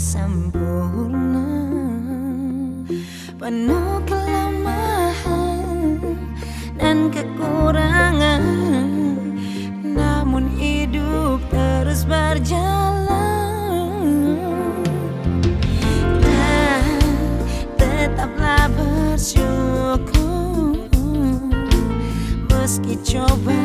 sempurna. Penuh kelemahan dan kekurangan. Namun hidup terus berjalan. Dan tetaplah bersyukur. Meski coba